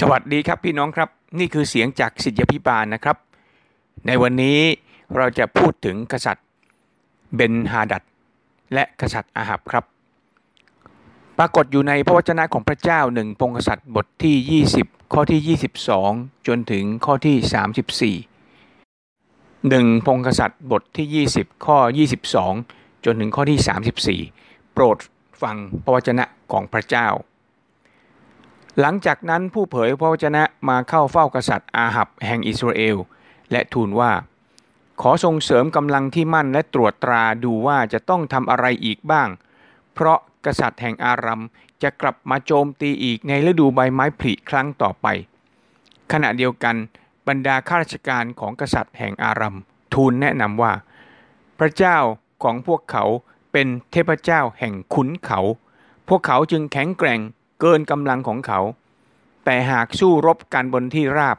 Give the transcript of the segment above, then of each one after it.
สวัสดีครับพี่น้องครับ นี่คือเสียงจากสิทธิพิบาลนะครับ ในวันนี้เราจะพูดถึงกษัตริย์เบนฮาดัดและกษัตริย์อาหับครับ ปรากฏอยู่ในพระวจนะของพระเจ้าหนึ่งพงกษัตริย์บทที่ 20 ข้อที่ 22 จนถึงข้อที่ 34หนึ่งพงกษัตริย์บทที่ 20 ข้อ 22 จนถึงข้อที่ 34 โปรดฟังพระวจนะของพระเจ้า หลังจากนั้นผู้เผยพระวจนะมาเข้าเฝ้ากษัตริย์อาหับแห่งอิสราเอล และทูลว่า ขอส่งเสริมกำลังที่มั่นและตรวจตราดูว่าจะต้องทำอะไรอีกบ้าง เพราะกษัตริย์แห่งอารัมจะกลับมาโจมตีอีกในฤดูใบไม้ผลิครั้งต่อไป ขณะเดียวกันบรรดาข้าราชการของกษัตริย์แห่งอารัมทูลแนะนำว่า พระเจ้าของพวกเขาเป็นเทพเจ้าแห่งขุนเขา พวกเขาจึงแข็งแกร่ง เกินกำลังของเขา แต่หากสู้รบกันบนที่ราบ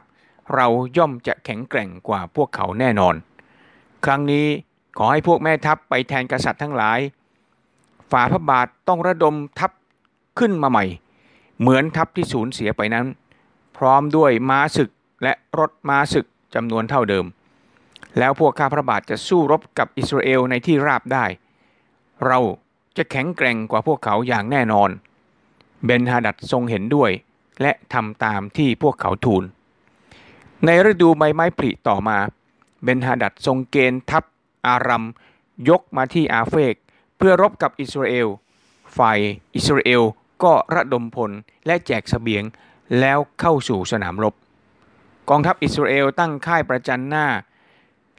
เราย่อมจะแข็งแกร่งกว่าพวกเขาแน่นอน ครั้งนี้ขอให้พวกแม่ทัพไปแทนกษัตริย์ทั้งหลาย ฝ่าพระบาทต้องระดมทัพขึ้นมาใหม่ เหมือนทัพที่สูญเสียไปนั้น พร้อมด้วยม้าศึกและรถม้าศึกจำนวนเท่าเดิม แล้วพวกข้าพระบาทจะสู้รบกับอิสราเอลในที่ราบได้ เราจะแข็งแกร่งกว่าพวกเขาอย่างแน่นอน เบนฮาดัดทรงเห็นด้วย และทำตามที่พวกเขาทูล ในฤดูใบไม้ผลิต่อมา เบนฮาดัดทรงเกณฑ์ทัพอารัมยกมาที่อาเฟก เพื่อรบกับอิสราเอล ฝ่ายอิสราเอลก็ระดมพลและแจกสเสบียงแล้วเข้าสู่สนามรบ กองทัพอิสราเอลตั้งค่ายประจันหน้า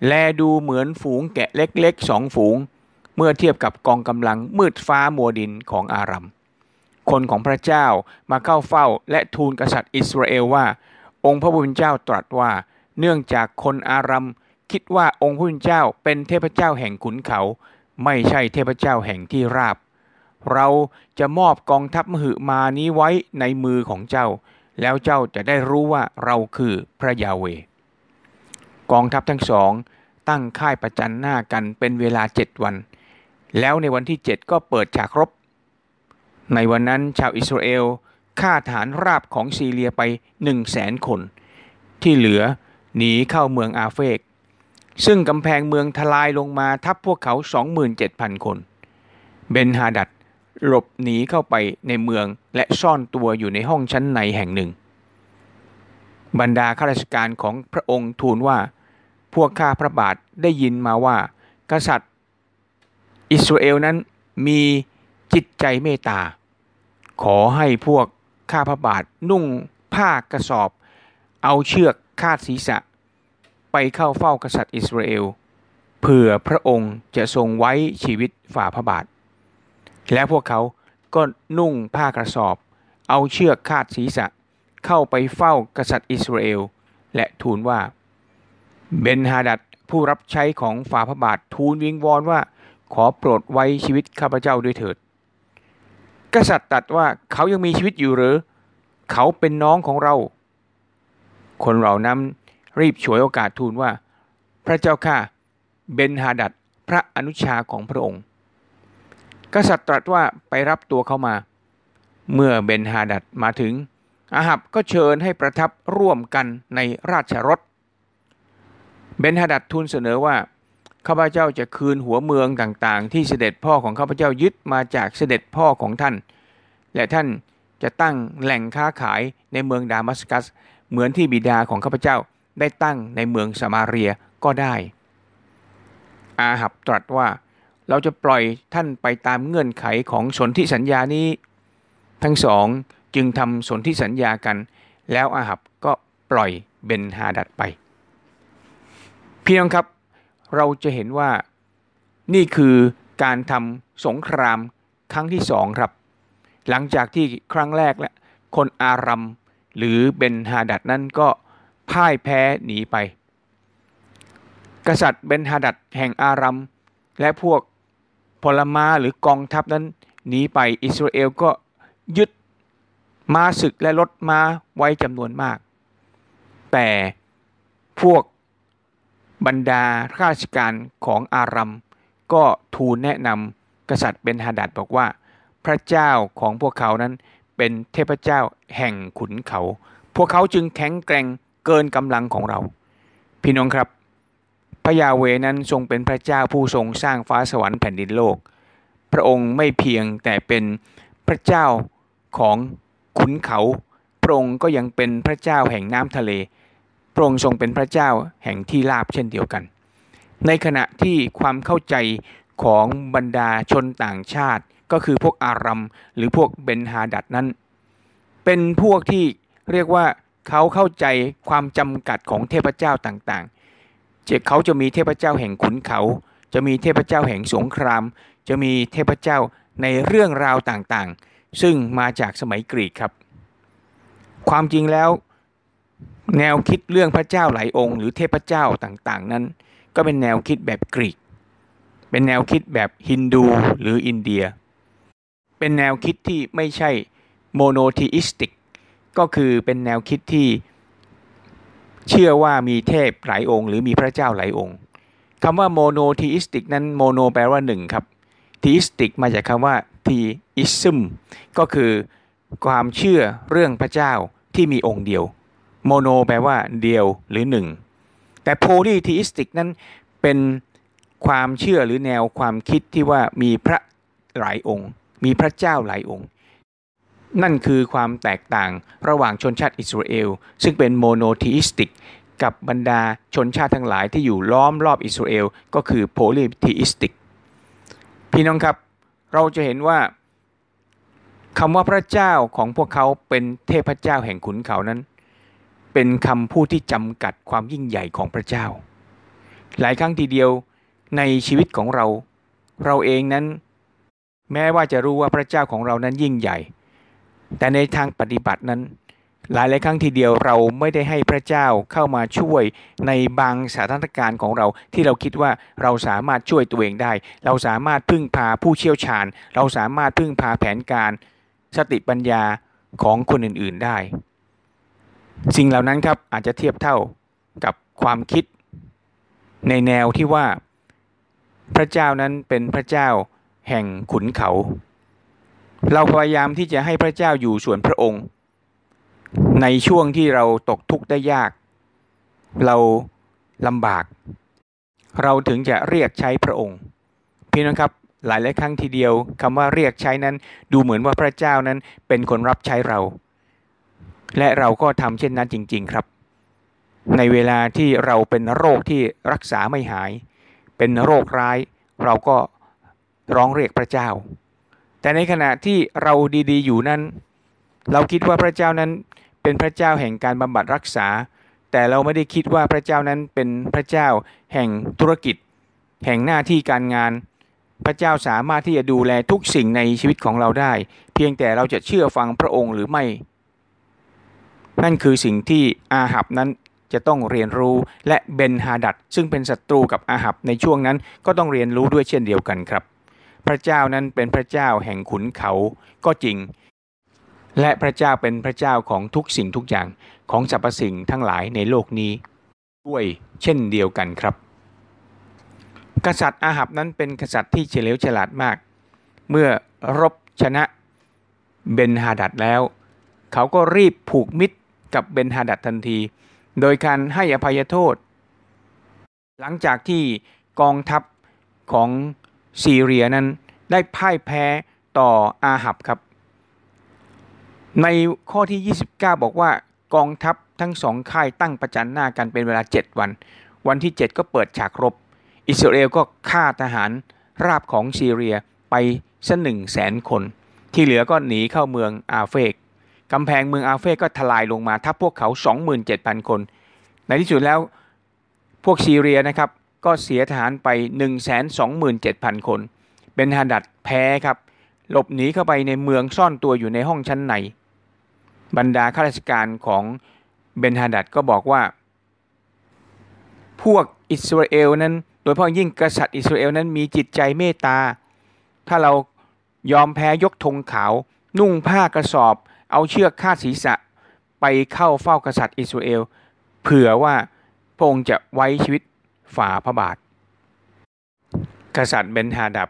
แลดูเหมือนฝูงแกะเล็กๆสองฝูง เมื่อเทียบกับกองกำลังมืดฟ้ามัวดินของอารัม คนของพระเจ้ามาเข้าเฝ้าและทูลกษัตริย์อิสราเอลว่า องค์พระผู้เป็นเจ้าตรัสว่า เนื่องจากคนอารัมคิดว่าองค์พระผู้เป็นเจ้าเป็นเทพเจ้าแห่งขุนเขา ไม่ใช่เทพเจ้าแห่งที่ราบ เราจะมอบกองทัพมหึมานี้ไว้ในมือของเจ้า แล้วเจ้าจะได้รู้ว่าเราคือพระยาเว กองทัพทั้งสอง ตั้งค่ายประจันหน้ากันเป็นเวลาเจ็ดวัน แล้วในวันที่เจ็ดก็เปิดฉากรบ ในวันนั้นชาวอิสราเอลฆ่าฐานราบของซีเรียไปหนึ่งแสนคน ที่เหลือหนีเข้าเมืองอาเฟก ซึ่งกำแพงเมืองทลายลงมาทับพวกเขา 27,000 คน เบนฮาดัดหลบหนีเข้าไปในเมืองและซ่อนตัวอยู่ในห้องชั้นในแห่งหนึ่ง บรรดาข้าราชการของพระองค์ทูลว่า พวกข้าพระบาทได้ยินมาว่า กษัตริย์ อิสราเอลนั้นมี จิตใจเมตตา ขอให้พวกข้าพระบาทนุ่งผ้ากระสอบ เอาเชือกคาดศีรษะ ไปเข้าเฝ้ากษัตริย์อิสราเอลเผื่อพระองค์จะทรงไว้ชีวิตฝ่าพระบาท และพวกเขาก็นุ่งผ้ากระสอบ เอาเชือกคาดศีรษะ เข้าไปเฝ้ากษัตริย์อิสราเอล และทูลว่า เบนฮาดัดผู้รับใช้ของฝ่าพระบาททูลวิงวอนว่าขอโปรดไว้ชีวิตข้าพเจ้าด้วยเถิด กษัตริย์ตัดว่าเขายังมีชีวิตอยู่หรือ เขาเป็นน้องของเรา คนเหล่านั้นรีบฉวยโอกาสทูลว่า พระเจ้าข้าเบนฮาดัดพระอนุชาของพระองค์ กษัตริย์ตรัสว่าไปรับตัวเขามา เมื่อเบนฮาดัดมาถึง อาหับก็เชิญให้ประทับร่วมกันในราชรถ เบนฮาดัดทูลเสนอว่า ข้าพเจ้าจะคืนหัวเมืองต่างๆ ที่เสด็จพ่อของข้าพเจ้ายึดมาจากเสด็จพ่อของท่าน และท่านจะตั้งแหล่งค้าขายในเมืองดามัสกัส เหมือนที่บิดาของข้าพเจ้าได้ตั้งในเมืองสมาเรียก็ได้ อาหับตรัสว่าเราจะปล่อยท่านไปตามเงื่อนไขของสนธิสัญญานี้ ทั้งสองจึงทำสนธิสัญญากัน แล้วอาหับก็ปล่อยเบนฮาดัดไป พี่น้องครับ เราจะเห็นว่านี่คือการทำสงครามครั้งที่สองครับ หลังจากที่ครั้งแรกและคนอารัมหรือเบนฮาดัดนั้นก็พ่ายแพ้หนีไป กษัตริย์เบนฮาดัดแห่งอารัมและพวกพลมาหรือกองทัพนั้นหนีไปอิสราเอลก็ยึดมาศึกและรถมาไว้จำนวนมาก แต่พวก บรรดาข้าราชการของอารัมก็ทูลแนะนำกษัตริย์เบนฮาดัดบอกว่า พระเจ้าของพวกเขานั้นเป็นเทพเจ้าแห่งขุนเขา พวกเขาจึงแข็งแกร่งเกินกำลังของเรา พี่น้องครับ พระยาเวนั้นทรงเป็นพระเจ้าผู้ทรงสร้างฟ้าสวรรค์แผ่นดินโลก พระองค์ไม่เพียงแต่เป็นพระเจ้าของขุนเขา พระองค์ก็ยังเป็นพระเจ้าแห่งน้ำทะเล ระองค์ทรงเป็นพระเจ้าแห่งที่ราบเช่นเดียวกัน ในขณะที่ความเข้าใจของบรรดาชนต่างชาติ ก็คือพวกอารัมหรือพวกเบนฮาดัดนั้น เป็นพวกที่เรียกว่าเขาเข้าใจความจำกัดของเทพเจ้าต่างๆจเขาจะมีเทพเจ้าแห่งขุนเขา จะมีเทพเจ้าแห่งสงคราม จะมีเทพเจ้าในเรื่องราวต่างๆ ซึ่งมาจากสมัยกรีกครับ ความจริงแล้ว แนวคิดเรื่องพระเจ้าหลายองค์ หรือเทพเจ้าต่างๆ นั้น ก็เป็นแนวคิดแบบกรีก เป็นแนวคิดแบบฮินดูหรืออินเดีย เป็นแนวคิดที่ไม่ใช่โมโนทีอิสติก ก็คือเป็นแนวคิดที่เชื่อว่ามีเทพหลายองค์ หรือมีพระเจ้าหลายองค์คำว่า monotheistic นั้น mono แปลว่าหนึ่งครับ theistic มาจากคำว่า theism ก็คือความเชื่อเรื่องพระเจ้าที่มีองค์เดียว mono แปลว่าเดียวหรือหนึ่ง แต่ polytheistic นั้นเป็นความเชื่อหรือแนวความคิดที่ว่ามีพระหลายองค์ มีพระเจ้าหลายองค์ นั่นคือความแตกต่างระหว่างชนชาติอิสราเอล ซึ่งเป็น monotheistic กับบรรดาชนชาติทั้งหลายที่อยู่ล้อมรอบอิสราเอล ก็คือ polytheistic พี่น้องครับ เราจะเห็นว่าคำว่าพระเจ้าของพวกเขาเป็นเทพเจ้าแห่งขุนเขานั้น เป็นคำพูดที่จำกัดความยิ่งใหญ่ของพระเจ้า หลายครั้งทีเดียวในชีวิตของเรา เราเองนั้น แม้ว่าจะรู้ว่าพระเจ้าของเรานั้นยิ่งใหญ่ แต่ในทางปฏิบัตินั้น หลายหลายครั้งทีเดียวเราไม่ได้ให้พระเจ้าเข้ามาช่วยในบางสถานการณ์ของเรา ที่เราคิดว่าเราสามารถช่วยตัวเองได้ เราสามารถพึ่งพาผู้เชี่ยวชาญ เราสามารถพึ่งพาแผนการ สติปัญญาของคนอื่น ๆได้ สิ่งเหล่านั้นครับอาจจะเทียบเท่ากับความคิดในแนวที่ว่าพระเจ้านั้นเป็นพระเจ้าแห่งขุนเขา เราพยายามที่จะให้พระเจ้าอยู่ส่วนพระองค์ ในช่วงที่เราตกทุกข์ได้ยาก เราลำบาก เราถึงจะเรียกใช้พระองค์พี่น้องครับหลายหลายครั้งทีเดียวคำว่าเรียกใช้นั้นดูเหมือนว่าพระเจ้านั้นเป็นคนรับใช้เรา และเราก็ทำเช่นนั้นจริง ๆครับ ในเวลาที่เราเป็นโรคที่รักษาไม่หาย เป็นโรคร้าย เราก็ร้องเรียกพระเจ้า แต่ในขณะที่เราดีๆ อยู่นั้น เราคิดว่าพระเจ้านั้นเป็นพระเจ้าแห่งการบำบัดรักษา แต่เราไม่ได้คิดว่าพระเจ้านั้นเป็นพระเจ้าแห่งธุรกิจ แห่งหน้าที่การงานพระเจ้าสามารถที่จะดูแลทุกสิ่งในชีวิตของเราได้ เพียงแต่เราจะเชื่อฟังพระองค์หรือไม่ นั่นคือสิ่งที่อาหับนั้นจะต้องเรียนรู้และเบนฮาดัดซึ่งเป็นศัตรูกับอาหับในช่วงนั้นก็ต้องเรียนรู้ด้วยเช่นเดียวกันครับ พระเจ้านั้นเป็นพระเจ้าแห่งขุนเขาก็จริง และพระเจ้าเป็นพระเจ้าของทุกสิ่งทุกอย่างของสรรพสิ่งทั้งหลายในโลกนี้ ด้วยเช่นเดียวกันครับ กษัตริย์อาหับนั้นเป็นกษัตริย์ที่เฉลียวฉลาดมาก เมื่อรบชนะเบนฮาดัดแล้ว เขาก็รีบผูกมิตร กับเบนฮาดัดทันที โดยการให้อภัยโทษ หลังจากที่กองทัพของซีเรียนั้นได้พ่ายแพ้ต่ออาหับครับ ในข้อที่ 29 บอกว่ากองทัพทั้งสองค่ายตั้งประจันหน้ากันเป็นเวลา 7 วัน วันที่ 7 ก็เปิดฉากรบ อิสราเอลก็ฆ่าทหารราบของซีเรียไปสักหนึ่งแสนคน ที่เหลือก็หนีเข้าเมืองอาเฟก กำแพงเมืองอาเฟก็ทลายลงมาทับพวกเขา 27,000 คน ในที่สุดแล้วพวกซีเรียนะครับก็เสียทหารไป 127,000 คน เป็นฮาดัดแพ้ครับหลบหนีเข้าไปในเมืองซ่อนตัวอยู่ในห้องชั้นใน บรรดาข้าราชการของเบนฮาดัดก็บอกว่า พวกอิสราเอลนั้น โดยเฉพาะยิ่งกษัตริย์อิสราเอลนั้นมีจิตใจเมตตา ถ้าเรายอมแพ้ยกธงขาว นุ่งผ้ากระสอบ เอาเชือกคาดศีรษะไปเข้าเฝ้ากษัตริย์อิสราเอล เผื่อว่าพระองค์จะไว้ชีวิตฝ่าพระบาท กษัตริย์เบนฮาดับ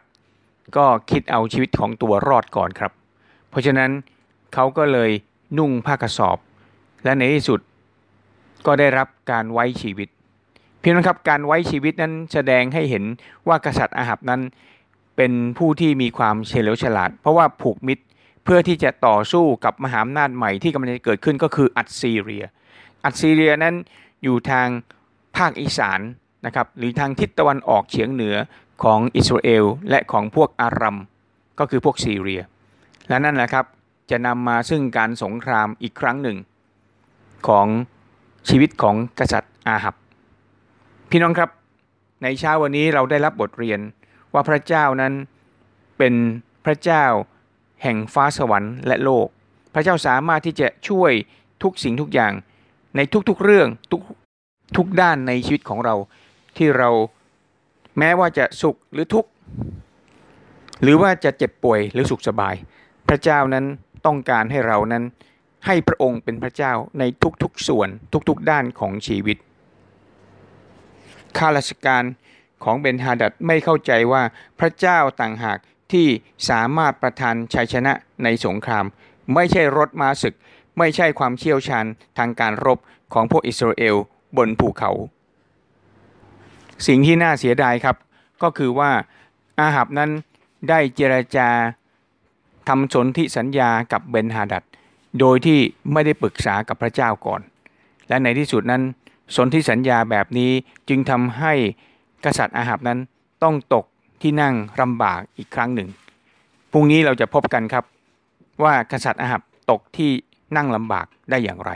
ก็คิดเอาชีวิตของตัวรอดก่อนครับ เพราะฉะนั้นเขาก็เลยนุ่งผ้ากระสอบ และในที่สุดก็ได้รับการไว้ชีวิต เพียงนะครับการไว้ชีวิตนั้นแสดงให้เห็นว่ากษัตริย์อาหับนั้นเป็นผู้ที่มีความเฉลียวฉลาด เพราะว่าผูกมิตร เพื่อที่จะต่อสู้กับมหาอำนาจใหม่ที่กำลังจะเกิดขึ้นก็คืออัดซีเรีย อัดซีเรียนั้นอยู่ทางภาคอีสานนะครับหรือทางทิศตะวันออกเฉียงเหนือของอิสราเอลและของพวกอารัมก็คือพวกซีเรีย และนั่นแหละครับจะนำมาซึ่งการสงครามอีกครั้งหนึ่ง ของชีวิตของกษัตริย์อาหับ พี่น้องครับในเช้าวันนี้เราได้รับบทเรียนว่าพระเจ้านั้นเป็นพระเจ้า แห่งฟ้าสวรรค์และโลก พระเจ้าสามารถที่จะช่วยทุกสิ่งทุกอย่าง ในทุกๆเรื่องทุกทุกด้านในชีวิตของเรา ที่เราแม้ว่าจะสุขหรือทุกข์หรือว่าจะเจ็บป่วยหรือสุขสบาย พระเจ้านั้นต้องการให้เรานั้น ให้พระองค์เป็นพระเจ้าในทุกๆส่วนทุกๆด้านของชีวิตข้าราชการของเบนฮาดัดไม่เข้าใจว่าพระเจ้าต่างหาก ที่สามารถประทานชัยชนะในสงคราม ไม่ใช่รถม้าศึก ไม่ใช่ความเชี่ยวชาญทางการรบของพวกอิสราเอลบนภูเขา สิ่งที่น่าเสียดายครับ ก็คือว่าอาหับนั้นได้เจรจาทำสนธิสัญญากับเบนฮาดัดโดยที่ไม่ได้ปรึกษากับพระเจ้าก่อน และในที่สุดนั้นสนธิสัญญาแบบนี้จึงทำให้กษัตริย์อาหับนั้นต้องตก ที่นั่งลำบากอีกครั้งหนึ่ง พรุ่งนี้เราจะพบกันครับ ว่ากษัตริย์อาหับตกที่นั่งลำบากได้อย่างไร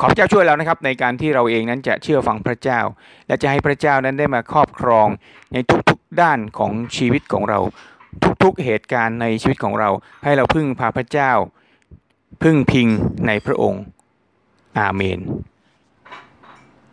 ขอพระเจ้าช่วยเรานะครับ ในการที่เราเองนั้นจะเชื่อฟังพระเจ้า และจะให้พระเจ้านั้นได้มาครอบครองในทุกๆด้านของชีวิตของเรา ทุกๆเหตุการณ์ในชีวิตของเรา ให้เราพึ่งพาพระเจ้า พึ่งพิงในพระองค์ อาเมน